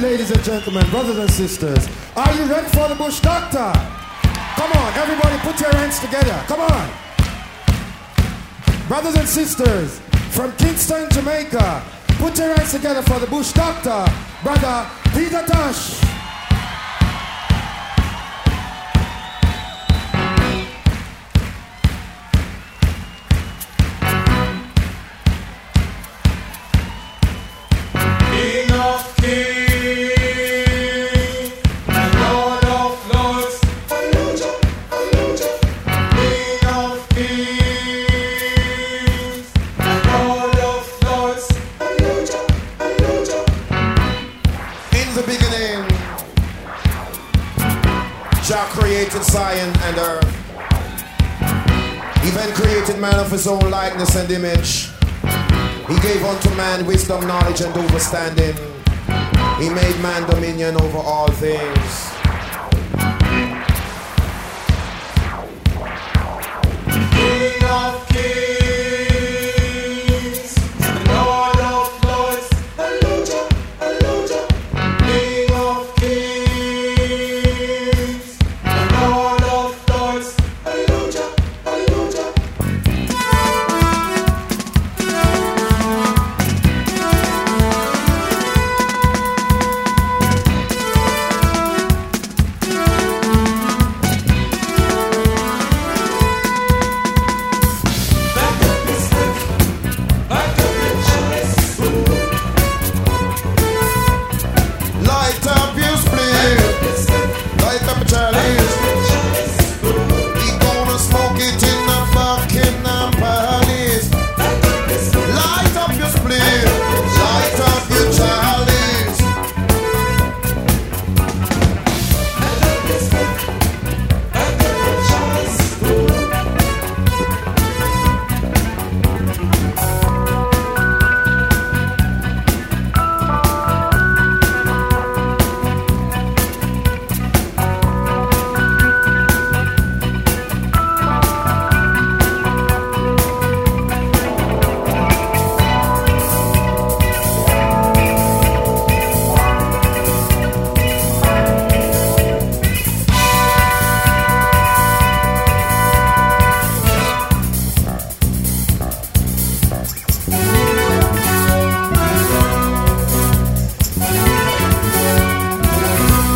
ladies and gentlemen, brothers and sisters, are you ready for the Bush Doctor? Come on, everybody put your hands together. Come on. Brothers and sisters from Kingston, Jamaica, put your hands together for the Bush Doctor, brother Peter Tosh. The beginning, Jah created Zion and earth. He then created man of his own likeness and image. He gave unto man wisdom, knowledge, and understanding. He made man dominion over all things.